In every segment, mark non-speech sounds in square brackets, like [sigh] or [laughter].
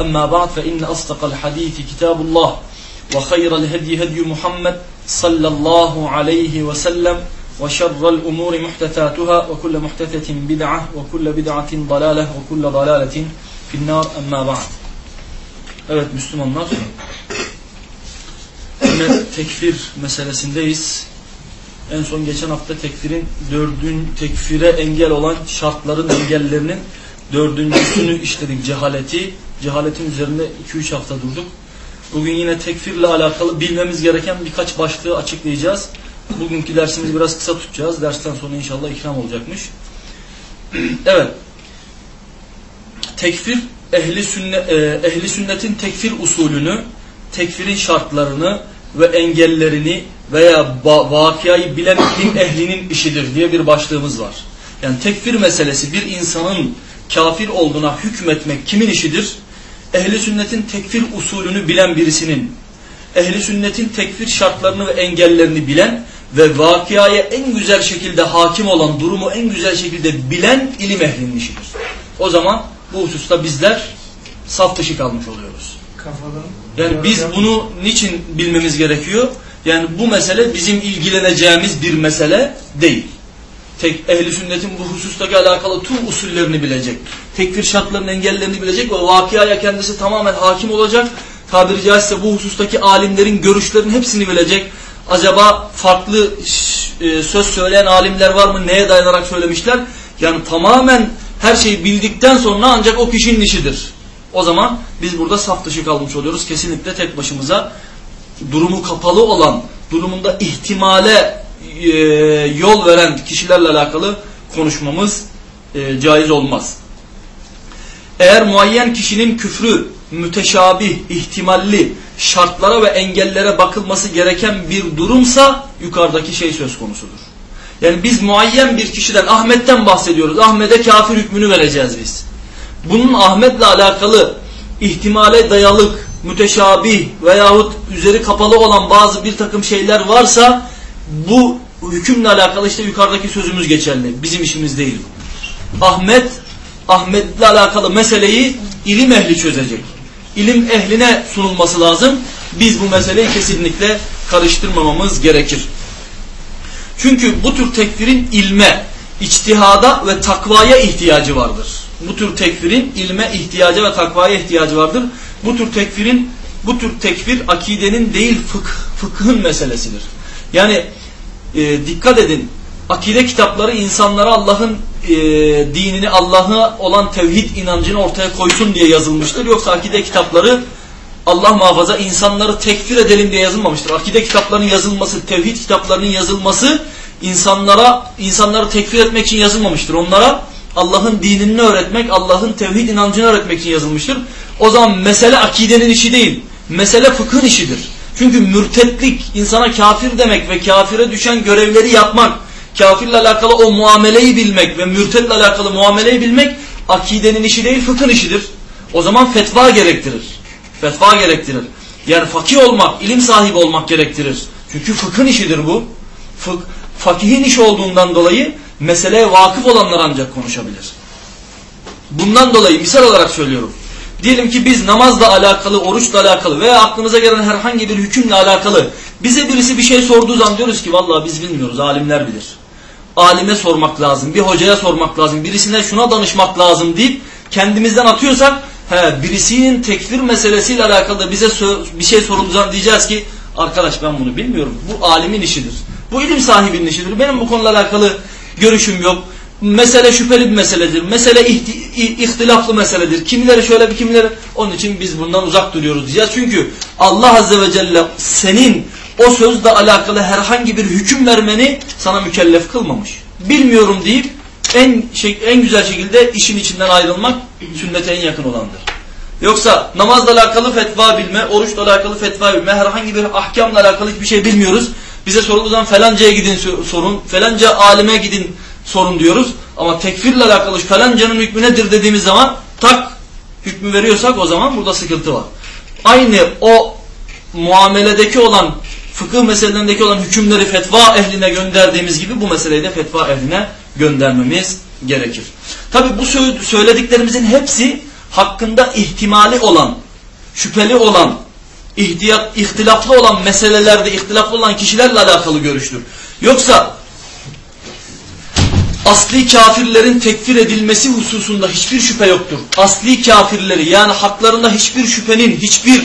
أما بعد فإن أصدق الحديث كتاب الله وخير الهدي هدي محمد صلى الله عليه وسلم وشر الأمور محدثاتها وكل محدثة بدعة وكل بدعة ضلالة وكل ضلالة في النار أما بعد Evet Müslümanlar yine tekfir meselesindeyiz. En son geçen hafta tekfirin dördün tekfire engel olan şartların engellerinin dördüncüsünü işledik cehaleti. Cehaletin üzerinde 2-3 hafta durduk. Bugün yine tekfirle alakalı bilmemiz gereken birkaç başlığı açıklayacağız. Bugünkü dersimizi biraz kısa tutacağız. Dersten sonra inşallah ikram olacakmış. [clears throat] evet. Tekfir ehli, sünnet, e, ehli sünnetin tekfir usulünü, tekfirin şartlarını ve engellerini veya vakiyayı bilen ilim ehlinin işidir diye bir başlığımız var. Yani tekfir meselesi bir insanın kafir olduğuna hükmetmek kimin işidir? Ehli sünnetin tekfir usulünü bilen birisinin, ehli sünnetin tekfir şartlarını ve engellerini bilen ve vakiyaya en güzel şekilde hakim olan, durumu en güzel şekilde bilen ilim ehlinin işidir. O zaman bu hususta bizler saf dışı kalmış oluyoruz. Yani biz bunu niçin bilmemiz gerekiyor? Yani bu mesele bizim ilgileneceğimiz bir mesele değil. Tek ehli sünnetin bu husustaki alakalı tüm usullerini bilecek. Tekfir şartlarının engellerini bilecek ve vakıaya kendisi tamamen hakim olacak. Tabiri caizse bu husustaki alimlerin görüşlerinin hepsini bilecek. Acaba farklı söz söyleyen alimler var mı? Neye dayanarak söylemişler? Yani tamamen her şeyi bildikten sonra ancak o kişinin işidir. O zaman biz burada saf dışı kalmış oluyoruz. Kesinlikle tek başımıza durumu kapalı olan, durumunda ihtimale e, yol veren kişilerle alakalı konuşmamız e, caiz olmaz. Eğer muayyen kişinin küfrü, müteşabih, ihtimalli şartlara ve engellere bakılması gereken bir durumsa yukarıdaki şey söz konusudur. Yani biz muayyen bir kişiden Ahmet'ten bahsediyoruz. Ahmet'e kafir hükmünü vereceğiz biz. Bunun Ahmet'le alakalı ihtimale dayalık, müteşabih veyahut üzeri kapalı olan bazı bir takım şeyler varsa bu hükümle alakalı işte yukarıdaki sözümüz geçerli. Bizim işimiz değil bu. Ahmet, Ahmet'le alakalı meseleyi ilim ehli çözecek. İlim ehline sunulması lazım. Biz bu meseleyi kesinlikle karıştırmamamız gerekir. Çünkü bu tür tekfirin ilme, içtihada ve takvaya ihtiyacı vardır. Bu tür tekfirin ilme ihtiyacı ve takvaya ihtiyacı vardır. Bu tür tekfirin bu tür tekfir akidenin değil fıkh, fıkhın meselesidir. Yani e, dikkat edin. Akide kitapları insanlara Allah'ın e, dinini, Allah'a olan tevhid inancını ortaya koysun diye yazılmıştır. Yoksa akide kitapları Allah muhafaza insanları tekfir edelim diye yazılmamıştır. Akide kitaplarının yazılması, tevhid kitaplarının yazılması insanlara insanları tekfir etmek için yazılmamıştır. Onlara Allah'ın dinini öğretmek, Allah'ın tevhid inancını öğretmek için yazılmıştır. O zaman mesele akidenin işi değil. Mesele fıkhın işidir. Çünkü mürtetlik insana kafir demek ve kafire düşen görevleri yapmak, kafirle alakalı o muameleyi bilmek ve mürtetle alakalı muameleyi bilmek akidenin işi değil fıkhın işidir. O zaman fetva gerektirir. Fetva gerektirir. Yani fakih olmak, ilim sahibi olmak gerektirir. Çünkü fıkhın işidir bu. Fık, fakihin işi olduğundan dolayı meseleye vakıf olanlar ancak konuşabilir. Bundan dolayı misal olarak söylüyorum. Diyelim ki biz namazla alakalı, oruçla alakalı veya aklımıza gelen herhangi bir hükümle alakalı bize birisi bir şey sorduğu zaman diyoruz ki vallahi biz bilmiyoruz, alimler bilir. Alime sormak lazım, bir hocaya sormak lazım, birisine şuna danışmak lazım deyip kendimizden atıyorsak he, birisinin tekfir meselesiyle alakalı bize bir şey sorulduğu zaman diyeceğiz ki Arkadaş ben bunu bilmiyorum. Bu alimin işidir. Bu ilim sahibinin işidir. Benim bu konuyla alakalı görüşüm yok. Mesele şüpheli bir meseledir. Mesele ihti, ihtilaflı meseledir. Kimileri şöyle bir kimileri. Onun için biz bundan uzak duruyoruz. Ya çünkü Allah Azze ve Celle senin o sözle alakalı herhangi bir hüküm vermeni sana mükellef kılmamış. Bilmiyorum deyip en şey, en güzel şekilde işin içinden ayrılmak sünnete en yakın olandır. Yoksa namazla alakalı fetva bilme, oruçla alakalı fetva bilme, herhangi bir ahkamla alakalı hiçbir şey bilmiyoruz. Bize sorulduğu zaman felancaya gidin sorun, falanca alime gidin sorun diyoruz. Ama tekfirle alakalı falancanın hükmü nedir dediğimiz zaman tak hükmü veriyorsak o zaman burada sıkıntı var. Aynı o muameledeki olan fıkıh meselelerindeki olan hükümleri fetva ehline gönderdiğimiz gibi bu meseleyi de fetva ehline göndermemiz gerekir. Tabi bu söylediklerimizin hepsi hakkında ihtimali olan, şüpheli olan, ihtiyat, ihtilaflı olan meselelerde ihtilaflı olan kişilerle alakalı görüştür. Yoksa asli kafirlerin tekfir edilmesi hususunda hiçbir şüphe yoktur. Asli kafirleri yani haklarında hiçbir şüphenin, hiçbir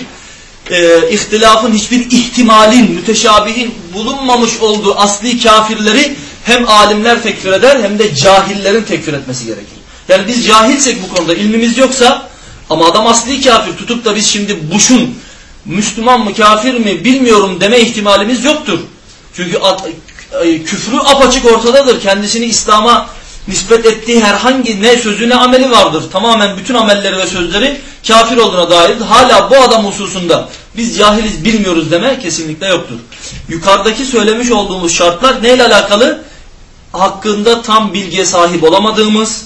e, ihtilafın, hiçbir ihtimalin, müteşabihin bulunmamış olduğu asli kafirleri hem alimler tekfir eder hem de cahillerin tekfir etmesi gerekir. Yani biz cahilsek bu konuda ilmimiz yoksa ama adam asli kafir tutup da biz şimdi Bush'un Müslüman mı kafir mi bilmiyorum deme ihtimalimiz yoktur. Çünkü küfrü apaçık ortadadır. Kendisini İslam'a nispet ettiği herhangi ne sözü ne ameli vardır. Tamamen bütün amelleri ve sözleri kafir olduğuna dair. Hala bu adam hususunda biz cahiliz bilmiyoruz deme kesinlikle yoktur. Yukarıdaki söylemiş olduğumuz şartlar neyle alakalı? Hakkında tam bilgiye sahip olamadığımız,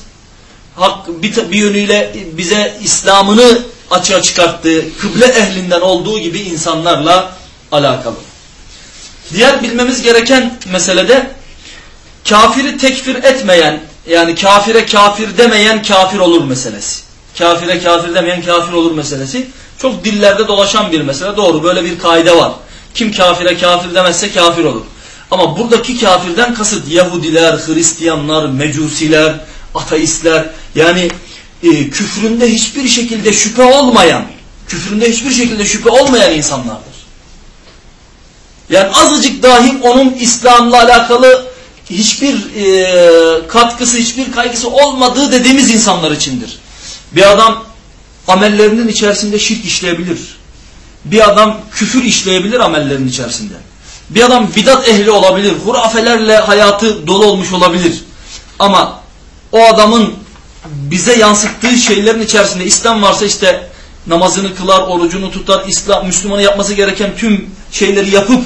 hak, bir, bir yönüyle bize İslam'ını açığa çıkarttığı, kıble ehlinden olduğu gibi insanlarla alakalı. Diğer bilmemiz gereken meselede kafiri tekfir etmeyen yani kafire kafir demeyen kafir olur meselesi. Kafire kafir demeyen kafir olur meselesi çok dillerde dolaşan bir mesele. Doğru böyle bir kaide var. Kim kafire kafir demezse kafir olur. Ama buradaki kafirden kasıt Yahudiler, Hristiyanlar, Mecusiler, ateistler yani e, küfründe hiçbir şekilde şüphe olmayan, küfründe hiçbir şekilde şüphe olmayan insanlardır. Yani azıcık dahi onun İslam'la alakalı hiçbir e, katkısı, hiçbir kaygısı olmadığı dediğimiz insanlar içindir. Bir adam amellerinin içerisinde şirk işleyebilir. Bir adam küfür işleyebilir amellerinin içerisinde. Bir adam bidat ehli olabilir. Hurafelerle hayatı dolu olmuş olabilir. Ama o adamın bize yansıttığı şeylerin içerisinde İslam varsa işte namazını kılar, orucunu tutar, İslam Müslümanı yapması gereken tüm şeyleri yapıp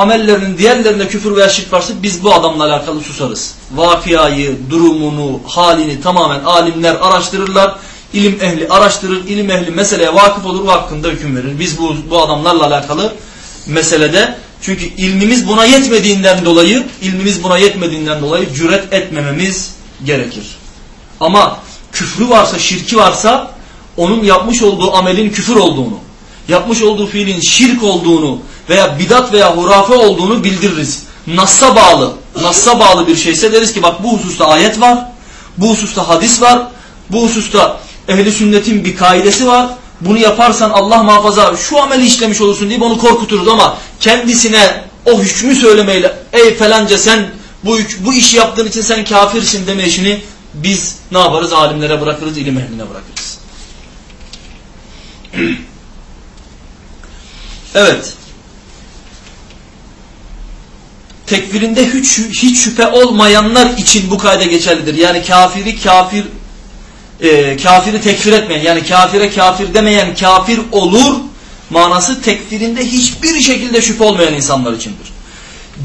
amellerinin diğerlerinde küfür veya şirk varsa biz bu adamla alakalı susarız. Vakiyayı, durumunu, halini tamamen alimler araştırırlar. İlim ehli araştırır, ilim ehli meseleye vakıf olur ve hakkında hüküm verir. Biz bu, bu adamlarla alakalı meselede çünkü ilmimiz buna yetmediğinden dolayı ilmimiz buna yetmediğinden dolayı cüret etmememiz gerekir. Ama küfrü varsa, şirki varsa onun yapmış olduğu amelin küfür olduğunu, yapmış olduğu fiilin şirk olduğunu veya bidat veya hurafe olduğunu bildiririz. Nas'a bağlı, Nas'a bağlı bir şeyse deriz ki bak bu hususta ayet var, bu hususta hadis var, bu hususta ehli sünnetin bir kaidesi var. Bunu yaparsan Allah muhafaza şu ameli işlemiş olursun deyip onu korkuturuz ama kendisine o hükmü söylemeyle ey falanca sen bu, bu işi yaptığın için sen kafirsin deme işini biz ne yaparız? Alimlere bırakırız, ilim ehline bırakırız. [clears throat] evet. Tekfirinde hiç, hiç şüphe olmayanlar için bu kayda geçerlidir. Yani kafiri kafir e, kafiri tekfir etmeyen yani kafire kafir demeyen kafir olur manası tekfirinde hiçbir şekilde şüphe olmayan insanlar içindir.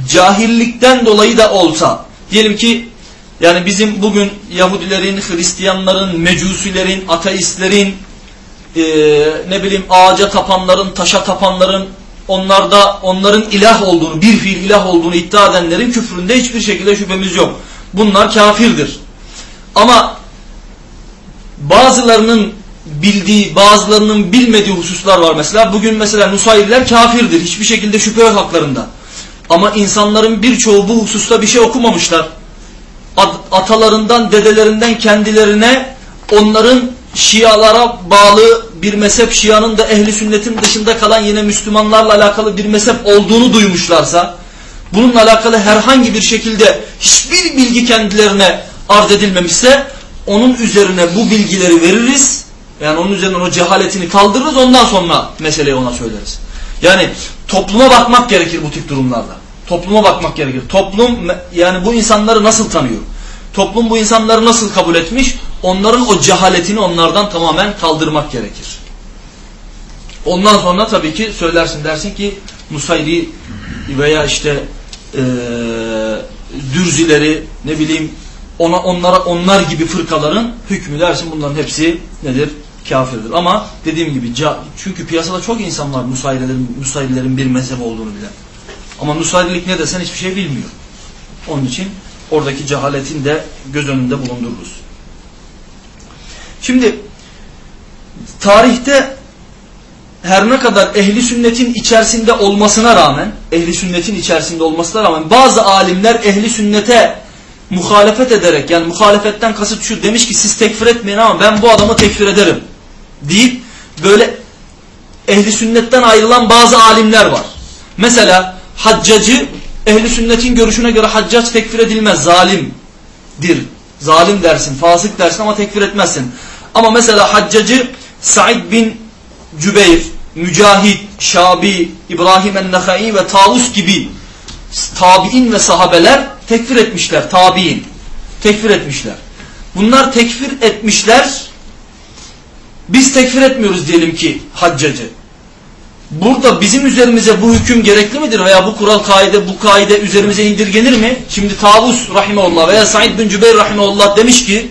Cahillikten dolayı da olsa diyelim ki yani bizim bugün Yahudilerin, Hristiyanların, Mecusilerin, ateistlerin, e, ne bileyim ağaca tapanların, taşa tapanların, onlarda onların ilah olduğunu, bir fiil ilah olduğunu iddia edenlerin küfründe hiçbir şekilde şüphemiz yok. Bunlar kafirdir. Ama bazılarının bildiği, bazılarının bilmediği hususlar var mesela. Bugün mesela Nusayriler kafirdir. Hiçbir şekilde şüphe yok haklarında. Ama insanların birçoğu bu hususta bir şey okumamışlar atalarından, dedelerinden kendilerine onların Şialara bağlı bir mezhep Şia'nın da ehli sünnetin dışında kalan yine Müslümanlarla alakalı bir mezhep olduğunu duymuşlarsa bununla alakalı herhangi bir şekilde hiçbir bilgi kendilerine arz edilmemişse onun üzerine bu bilgileri veririz. Yani onun üzerine o cehaletini kaldırırız ondan sonra meseleyi ona söyleriz. Yani topluma bakmak gerekir bu tip durumlarda. Topluma bakmak gerekir. Toplum yani bu insanları nasıl tanıyor? Toplum bu insanları nasıl kabul etmiş? Onların o cehaletini onlardan tamamen kaldırmak gerekir. Ondan sonra tabii ki söylersin dersin ki Nusayri veya işte e, dürzileri ne bileyim ona onlara onlar gibi fırkaların hükmü dersin bunların hepsi nedir? Kafirdir. Ama dediğim gibi çünkü piyasada çok insan var Nusayrilerin, Nusayrilerin bir mezhep olduğunu bilen. Ama Nusayrilik ne desen hiçbir şey bilmiyor. Onun için oradaki cehaletin de göz önünde bulundururuz. Şimdi tarihte her ne kadar ehli sünnetin içerisinde olmasına rağmen ehli sünnetin içerisinde olmasına rağmen bazı alimler ehli sünnete muhalefet ederek yani muhalefetten kasıt şu demiş ki siz tekfir etmeyin ama ben bu adamı tekfir ederim deyip böyle ehli sünnetten ayrılan bazı alimler var. Mesela haccacı ehli sünnetin görüşüne göre haccac tekfir edilmez zalimdir. Zalim dersin, fasık dersin ama tekfir etmezsin. Ama mesela haccacı Said bin Cübeyr, Mücahit, Şabi, İbrahim el-Nehai ve Tavus gibi tabi'in ve sahabeler tekfir etmişler. Tabi'in. Tekfir etmişler. Bunlar tekfir etmişler. Biz tekfir etmiyoruz diyelim ki haccacı. Burada bizim üzerimize bu hüküm gerekli midir veya bu kural kaide bu kaide üzerimize indirgenir mi? Şimdi Tavus rahimeullah veya Said bin Cübeyr rahimeullah demiş ki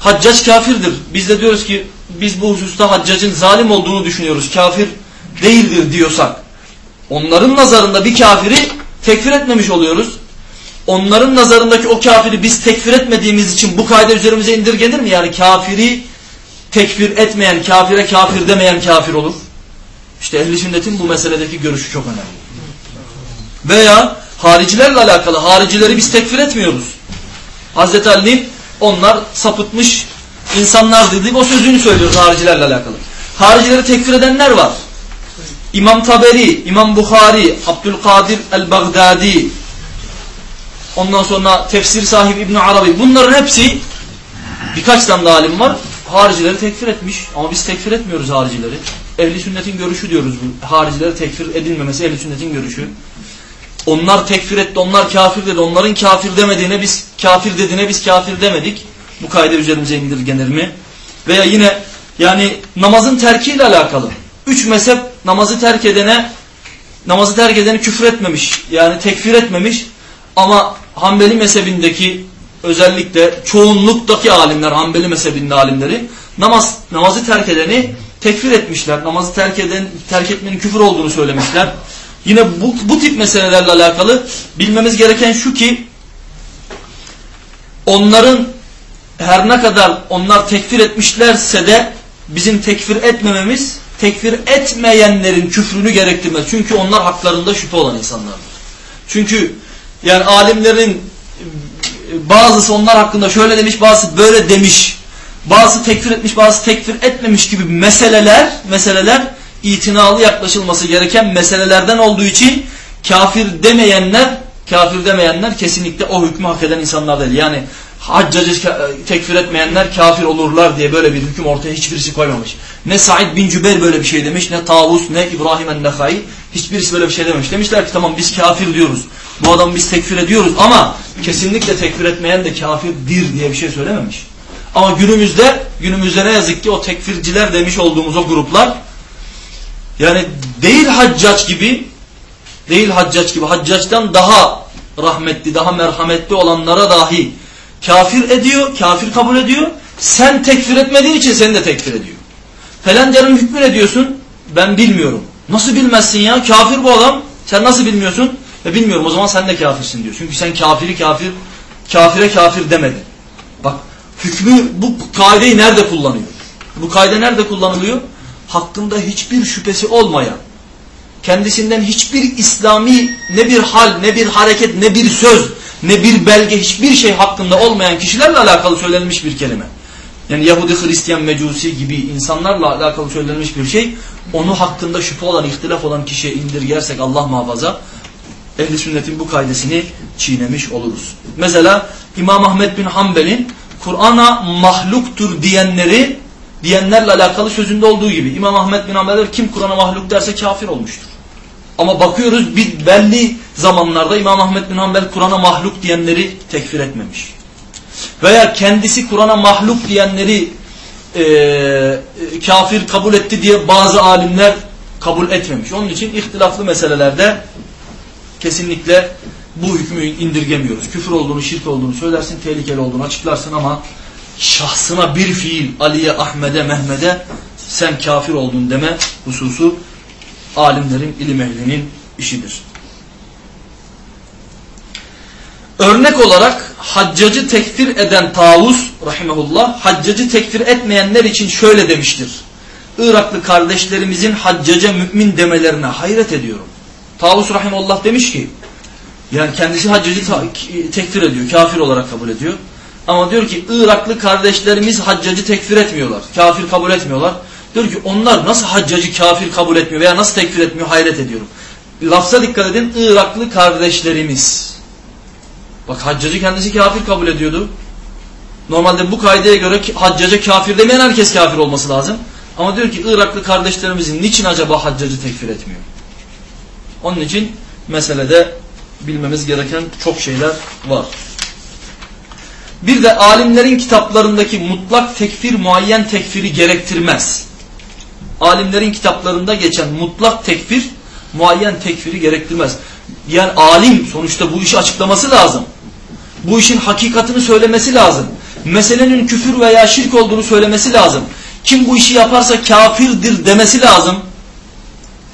Haccac kafirdir. Biz de diyoruz ki biz bu hususta haccacın zalim olduğunu düşünüyoruz. Kafir değildir diyorsak. Onların nazarında bir kafiri tekfir etmemiş oluyoruz. Onların nazarındaki o kafiri biz tekfir etmediğimiz için bu kaide üzerimize indirgenir mi? Yani kafiri tekfir etmeyen, kafire kafir demeyen kafir olur. İşte ehl sünnetin bu meseledeki görüşü çok önemli. Veya haricilerle alakalı haricileri biz tekfir etmiyoruz. Hazreti Ali'nin onlar sapıtmış insanlar dediği o sözünü söylüyoruz haricilerle alakalı. Haricileri tekfir edenler var. İmam Taberi, İmam Bukhari, Abdülkadir el-Baghdadi, ondan sonra tefsir sahibi İbn Arabi bunların hepsi birkaç tane alim var. Haricileri tekfir etmiş ama biz tekfir etmiyoruz haricileri. Ehli sünnetin görüşü diyoruz bu. Haricileri tekfir edilmemesi ehli sünnetin görüşü. Onlar tekfir etti, onlar kafir dedi. Onların kafir demediğine biz kafir dediğine biz kafir demedik. Bu kayda üzerimize indirgenir mi? Veya yine yani namazın terkiyle alakalı. Üç mezhep namazı terk edene namazı terk edeni küfür etmemiş. Yani tekfir etmemiş. Ama Hanbeli mezhebindeki özellikle çoğunluktaki alimler, Hanbeli mezhebinde alimleri namaz namazı terk edeni tekfir etmişler. Namazı terk eden terk etmenin küfür olduğunu söylemişler. Yine bu, bu tip meselelerle alakalı bilmemiz gereken şu ki onların her ne kadar onlar tekfir etmişlerse de bizim tekfir etmememiz tekfir etmeyenlerin küfrünü gerektirmez. Çünkü onlar haklarında şüphe olan insanlardır. Çünkü yani alimlerin bazısı onlar hakkında şöyle demiş, bazısı böyle demiş. Bazı tekfir etmiş, bazı tekfir etmemiş gibi meseleler, meseleler itinalı yaklaşılması gereken meselelerden olduğu için kafir demeyenler, kafir demeyenler kesinlikle o hükmü hak eden insanlar değil. Yani haccacı tekfir etmeyenler kafir olurlar diye böyle bir hüküm ortaya hiçbirisi koymamış. Ne Said bin Cübeyr böyle bir şey demiş, ne Tavus, ne İbrahim el-Nekhai hiçbirisi böyle bir şey dememiş. Demişler ki tamam biz kafir diyoruz. Bu adamı biz tekfir ediyoruz ama kesinlikle tekfir etmeyen de kafirdir diye bir şey söylememiş. Ama günümüzde günümüzde ne yazık ki o tekfirciler demiş olduğumuz o gruplar yani değil haccaç gibi değil haccaç gibi haccaçtan daha rahmetli, daha merhametli olanlara dahi kafir ediyor, kafir kabul ediyor. Sen tekfir etmediğin için seni de tekfir ediyor. Felancanın hükmü ne diyorsun? Ben bilmiyorum. Nasıl bilmezsin ya? Kafir bu adam. Sen nasıl bilmiyorsun? E bilmiyorum o zaman sen de kafirsin diyor. Çünkü sen kafiri kafir, kafire kafir demedin. Bak hükmü bu kaideyi nerede kullanıyor? Bu kaide nerede kullanılıyor? Hakkında hiçbir şüphesi olmayan, kendisinden hiçbir İslami ne bir hal, ne bir hareket, ne bir söz, ne bir belge, hiçbir şey hakkında olmayan kişilerle alakalı söylenmiş bir kelime. yani Yahudi, Hristiyan, Mecusi gibi insanlarla alakalı söylenmiş bir şey onu hakkında şüphe olan, ihtilaf olan kişiye indirgersek Allah muhafaza ehli sünnetin bu kaidesini çiğnemiş oluruz. Mesela İmam Ahmet bin Hanbel'in Kur'an'a mahluktur diyenleri diyenlerle alakalı sözünde olduğu gibi İmam Ahmet bin Hanbel kim Kur'an'a mahluk derse kafir olmuştur. Ama bakıyoruz bir belli zamanlarda İmam Ahmet bin Hanbel Kur'an'a mahluk diyenleri tekfir etmemiş. Veya kendisi Kur'an'a mahluk diyenleri e, kafir kabul etti diye bazı alimler kabul etmemiş. Onun için ihtilaflı meselelerde kesinlikle bu hükmü indirgemiyoruz. Küfür olduğunu, şirk olduğunu söylersin, tehlikeli olduğunu açıklarsın ama şahsına bir fiil Ali'ye, Ahmet'e, Mehmet'e sen kafir oldun deme hususu alimlerin, ilim ehlinin işidir. Örnek olarak haccacı tekfir eden Tavus rahimahullah haccacı tekfir etmeyenler için şöyle demiştir. Iraklı kardeşlerimizin haccaca mümin demelerine hayret ediyorum. Tavus rahimullah demiş ki yani kendisi haccacı tekfir ediyor, kafir olarak kabul ediyor. Ama diyor ki Iraklı kardeşlerimiz haccacı tekfir etmiyorlar, kafir kabul etmiyorlar. Diyor ki onlar nasıl haccacı kafir kabul etmiyor veya nasıl tekfir etmiyor hayret ediyorum. Lafza dikkat edin Iraklı kardeşlerimiz. Bak haccacı kendisi kafir kabul ediyordu. Normalde bu kaideye göre haccaca kafir demeyen herkes kafir olması lazım. Ama diyor ki Iraklı kardeşlerimizin niçin acaba haccacı tekfir etmiyor? Onun için meselede bilmemiz gereken çok şeyler var. Bir de alimlerin kitaplarındaki mutlak tekfir muayyen tekfiri gerektirmez. Alimlerin kitaplarında geçen mutlak tekfir muayyen tekfiri gerektirmez. Yani alim sonuçta bu işi açıklaması lazım. Bu işin hakikatini söylemesi lazım. Meselenin küfür veya şirk olduğunu söylemesi lazım. Kim bu işi yaparsa kafirdir demesi lazım.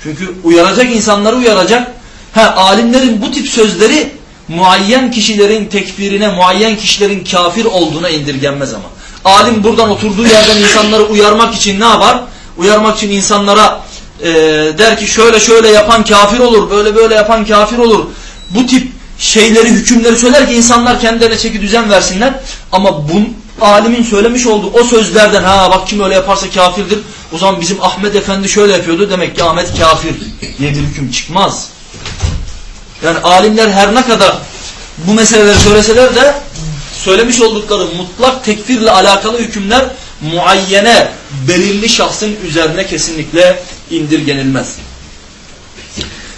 Çünkü uyaracak insanları uyaracak. Ha, alimlerin bu tip sözleri muayyen kişilerin tekfirine, muayyen kişilerin kafir olduğuna indirgenmez ama. Alim buradan oturduğu yerden insanları uyarmak için ne yapar? Uyarmak için insanlara e, der ki şöyle şöyle yapan kafir olur, böyle böyle yapan kafir olur. Bu tip şeyleri, hükümleri söyler ki insanlar kendilerine çeki düzen versinler. Ama bu alimin söylemiş olduğu o sözlerden ha bak kim öyle yaparsa kafirdir. O zaman bizim Ahmet Efendi şöyle yapıyordu demek ki Ahmet kafir diye bir hüküm çıkmaz. Yani alimler her ne kadar bu meseleleri söyleseler de söylemiş oldukları mutlak tekfirle alakalı hükümler muayyene, belirli şahsın üzerine kesinlikle indirgenilmez.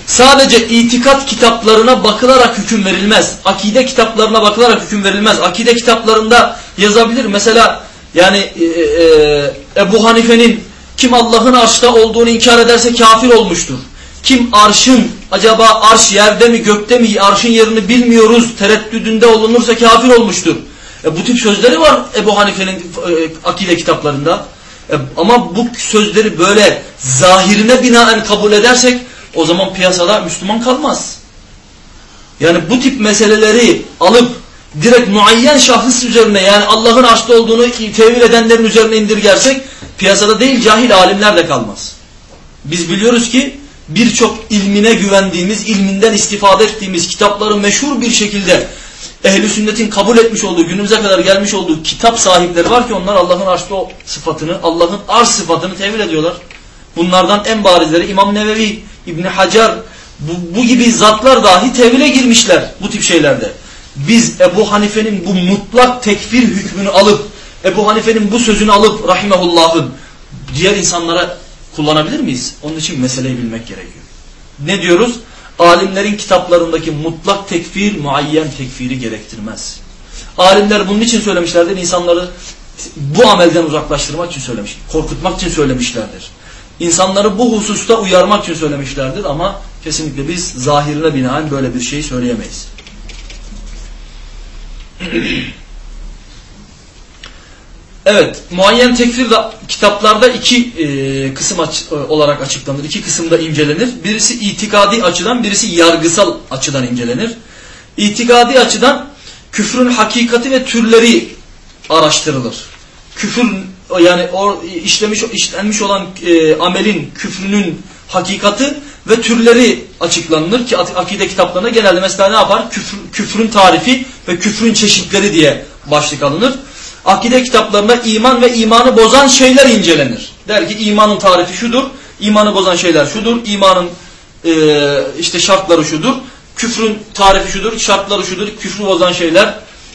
Sadece itikat kitaplarına bakılarak hüküm verilmez. Akide kitaplarına bakılarak hüküm verilmez. Akide kitaplarında yazabilir. Mesela yani e, e, Ebu Hanife'nin kim Allah'ın arşta olduğunu inkar ederse kafir olmuştur. Kim arşın acaba arş yerde mi gökte mi arşın yerini bilmiyoruz tereddüdünde olunursa kafir olmuştur. E, bu tip sözleri var Ebu Hanife'nin e, akide kitaplarında. E, ama bu sözleri böyle zahirine binaen kabul edersek o zaman piyasada Müslüman kalmaz. Yani bu tip meseleleri alıp direkt muayyen şahıs üzerine yani Allah'ın arşta olduğunu tevil edenlerin üzerine indirgersek piyasada değil cahil alimler de kalmaz. Biz biliyoruz ki birçok ilmine güvendiğimiz, ilminden istifade ettiğimiz kitapları meşhur bir şekilde ehli sünnetin kabul etmiş olduğu, günümüze kadar gelmiş olduğu kitap sahipleri var ki onlar Allah'ın arşta o sıfatını, Allah'ın arş sıfatını tevil ediyorlar. Bunlardan en barizleri İmam Nevevi, İbni Hacer, bu, bu gibi zatlar dahi tevile girmişler bu tip şeylerde. Biz Ebu Hanife'nin bu mutlak tekfir hükmünü alıp, Ebu Hanife'nin bu sözünü alıp rahimehullah'ın diğer insanlara kullanabilir miyiz? Onun için meseleyi bilmek gerekiyor. Ne diyoruz? Alimlerin kitaplarındaki mutlak tekfir muayyen tekfiri gerektirmez. Alimler bunun için söylemişlerdir. İnsanları bu amelden uzaklaştırmak için söylemiş. Korkutmak için söylemişlerdir. İnsanları bu hususta uyarmak için söylemişlerdir ama kesinlikle biz zahirine binaen böyle bir şey söyleyemeyiz. [clears throat] Evet, muayyen tekfir de kitaplarda iki e, kısım aç, e, olarak açıklanır. İki kısımda incelenir. Birisi itikadi açıdan, birisi yargısal açıdan incelenir. İtikadi açıdan küfrün hakikati ve türleri araştırılır. Küfür yani o işlemiş işlenmiş olan e, amelin küfrünün hakikati ve türleri açıklanır ki akide kitaplarına genelde mesela ne yapar? Küfür, küfrün tarifi ve küfrün çeşitleri diye başlık alınır. Akide kitaplarında iman ve imanı bozan şeyler incelenir. Der ki imanın tarifi şudur, imanı bozan şeyler şudur, imanın e, işte şartları şudur, küfrün tarifi şudur, şartları şudur, küfrü bozan şeyler,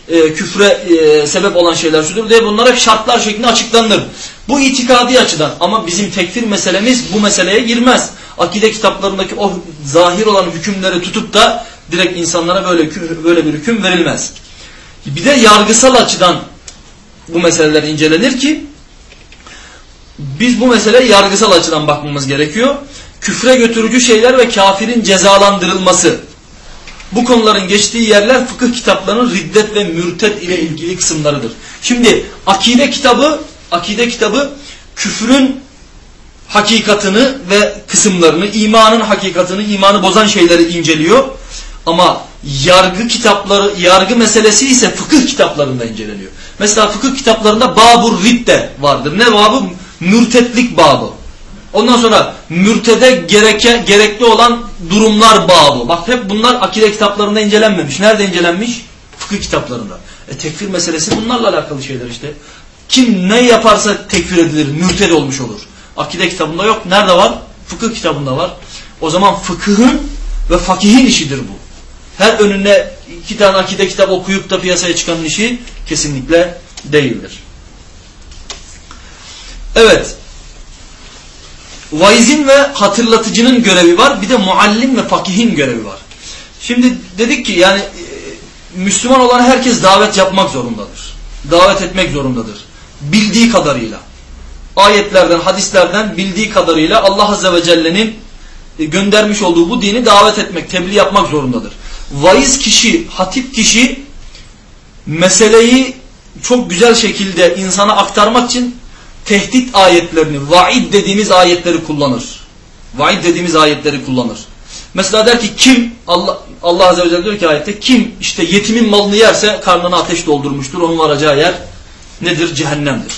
e, küfre e, sebep olan şeyler şudur diye bunlar hep şartlar şeklinde açıklanır. Bu itikadi açıdan ama bizim tekfir meselemiz bu meseleye girmez. Akide kitaplarındaki o zahir olan hükümleri tutup da direkt insanlara böyle böyle bir hüküm verilmez. Bir de yargısal açıdan bu meseleler incelenir ki biz bu meseleye yargısal açıdan bakmamız gerekiyor. Küfre götürücü şeyler ve kafirin cezalandırılması. Bu konuların geçtiği yerler fıkıh kitaplarının riddet ve mürtet ile ilgili kısımlarıdır. Şimdi akide kitabı, akide kitabı küfrün hakikatını ve kısımlarını, imanın hakikatını, imanı bozan şeyleri inceliyor. Ama yargı kitapları, yargı meselesi ise fıkıh kitaplarında inceleniyor. Mesela fıkıh kitaplarında babur ridde vardır. Ne babı? Mürtetlik babı. Ondan sonra mürtede gereke, gerekli olan durumlar babı. Bak hep bunlar akide kitaplarında incelenmemiş. Nerede incelenmiş? Fıkıh kitaplarında. E tekfir meselesi bunlarla alakalı şeyler işte. Kim ne yaparsa tekfir edilir, mürted olmuş olur. Akide kitabında yok. Nerede var? Fıkıh kitabında var. O zaman fıkıhın ve fakihin işidir bu. Her önüne iki tane akide kitap okuyup da piyasaya çıkan işi kesinlikle değildir. Evet. Vaizin ve hatırlatıcının görevi var. Bir de muallim ve fakihin görevi var. Şimdi dedik ki yani e, Müslüman olan herkes davet yapmak zorundadır. Davet etmek zorundadır. Bildiği kadarıyla. Ayetlerden, hadislerden bildiği kadarıyla Allah Azze ve Celle'nin e, göndermiş olduğu bu dini davet etmek, tebliğ yapmak zorundadır. Vaiz kişi, hatip kişi meseleyi çok güzel şekilde insana aktarmak için tehdit ayetlerini, vaid dediğimiz ayetleri kullanır. Vaid dediğimiz ayetleri kullanır. Mesela der ki kim, Allah, Allah Azze ve Celle diyor ki ayette, kim işte yetimin malını yerse karnına ateş doldurmuştur. Onun varacağı yer nedir? Cehennemdir.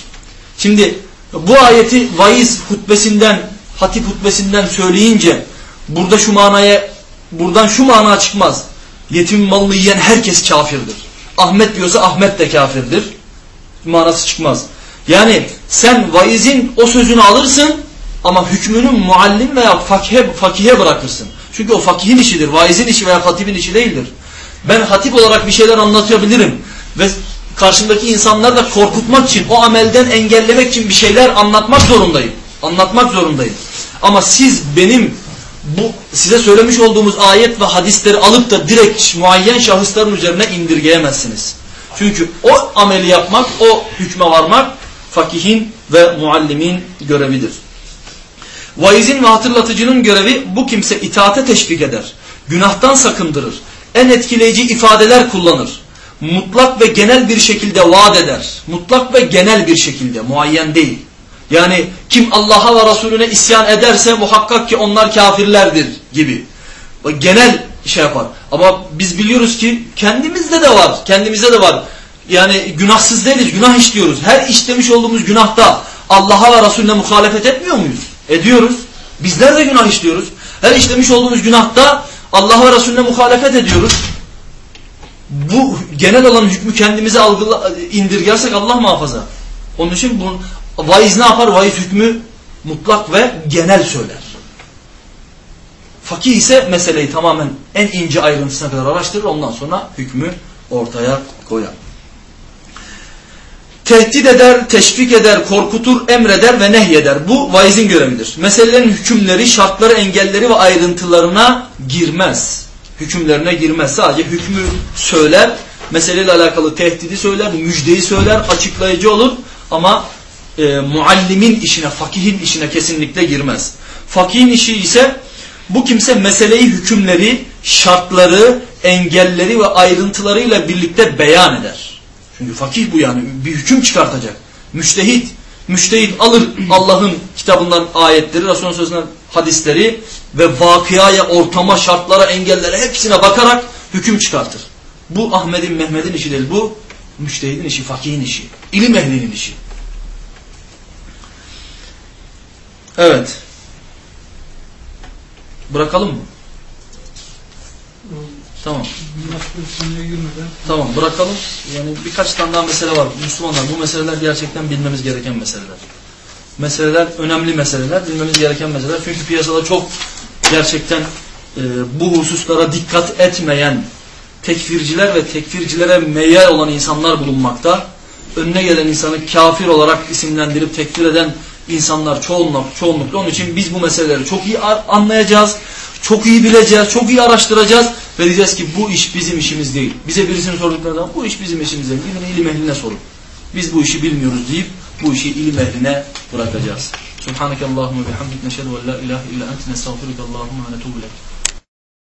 Şimdi bu ayeti vaiz hutbesinden, hatip hutbesinden söyleyince burada şu manaya, buradan şu mana çıkmaz. Yetimin malını yiyen herkes kafirdir. Ahmet diyorsa Ahmet de kafirdir. Manası çıkmaz. Yani sen vaizin o sözünü alırsın ama hükmünü muallim veya fakihe, fakihe bırakırsın. Çünkü o fakihin işidir. Vaizin işi veya hatibin işi değildir. Ben hatip olarak bir şeyler anlatabilirim. Ve karşımdaki insanları da korkutmak için, o amelden engellemek için bir şeyler anlatmak zorundayım. Anlatmak zorundayım. Ama siz benim bu size söylemiş olduğumuz ayet ve hadisleri alıp da direkt muayyen şahısların üzerine indirgeyemezsiniz. Çünkü o ameli yapmak, o hükme varmak fakihin ve muallimin görevidir. Vaizin ve hatırlatıcının görevi bu kimse itaate teşvik eder. Günahtan sakındırır. En etkileyici ifadeler kullanır. Mutlak ve genel bir şekilde vaat eder. Mutlak ve genel bir şekilde, muayyen değil. Yani kim Allah'a ve Resulüne isyan ederse muhakkak ki onlar kafirlerdir gibi. Genel şey yapar. Ama biz biliyoruz ki kendimizde de var. Kendimizde de var. Yani günahsız değiliz. Günah işliyoruz. Her işlemiş olduğumuz günahta Allah'a ve Resulüne muhalefet etmiyor muyuz? Ediyoruz. Bizler de günah işliyoruz. Her işlemiş olduğumuz günahta Allah ve Resulüne muhalefet ediyoruz. Bu genel olan hükmü kendimize algıla, indirgersek Allah muhafaza. Onun için bu vaiz ne yapar? Vaiz hükmü mutlak ve genel söyler. Fakih ise meseleyi tamamen en ince ayrıntısına kadar araştırır. Ondan sonra hükmü ortaya koyar. Tehdit eder, teşvik eder, korkutur, emreder ve nehyeder. Bu vaizin görevidir. Meselelerin hükümleri, şartları, engelleri ve ayrıntılarına girmez. Hükümlerine girmez. Sadece hükmü söyler, meseleyle alakalı tehdidi söyler, müjdeyi söyler, açıklayıcı olur. Ama e, muallimin işine, fakihin işine kesinlikle girmez. Fakihin işi ise bu kimse meseleyi, hükümleri, şartları, engelleri ve ayrıntılarıyla birlikte beyan eder. Çünkü fakih bu yani bir hüküm çıkartacak. Müştehit. Müştehit alır Allah'ın kitabından ayetleri, Resulü'nün sözünden hadisleri ve vakıaya, ortama, şartlara, engellere hepsine bakarak hüküm çıkartır. Bu Ahmet'in, Mehmet'in işi değil. Bu müştehidin işi, fakihin işi. ilim ehlinin işi. Evet. Bırakalım mı? Tamam. Tamam bırakalım. Yani birkaç tane daha mesele var. Müslümanlar bu meseleler gerçekten bilmemiz gereken meseleler. Meseleler önemli meseleler, bilmemiz gereken meseleler. Çünkü piyasada çok gerçekten e, bu hususlara dikkat etmeyen tekfirciler ve tekfircilere meyyal olan insanlar bulunmakta. Önüne gelen insanı kafir olarak isimlendirip tekfir eden insanlar çoğunluk, çoğunlukla. Onun için biz bu meseleleri çok iyi anlayacağız, çok iyi bileceğiz, çok iyi araştıracağız ve diyeceğiz ki bu iş bizim işimiz değil. Bize birisini sordukları bu iş bizim işimiz değil. Gidin ilim ehline sorun. Biz bu işi bilmiyoruz deyip bu işi ilim ehline bırakacağız. Subhaneke Allahümme bihamdik neşhedü ve la ilahe illa ente nestağfiruke Allahümme ve netubu.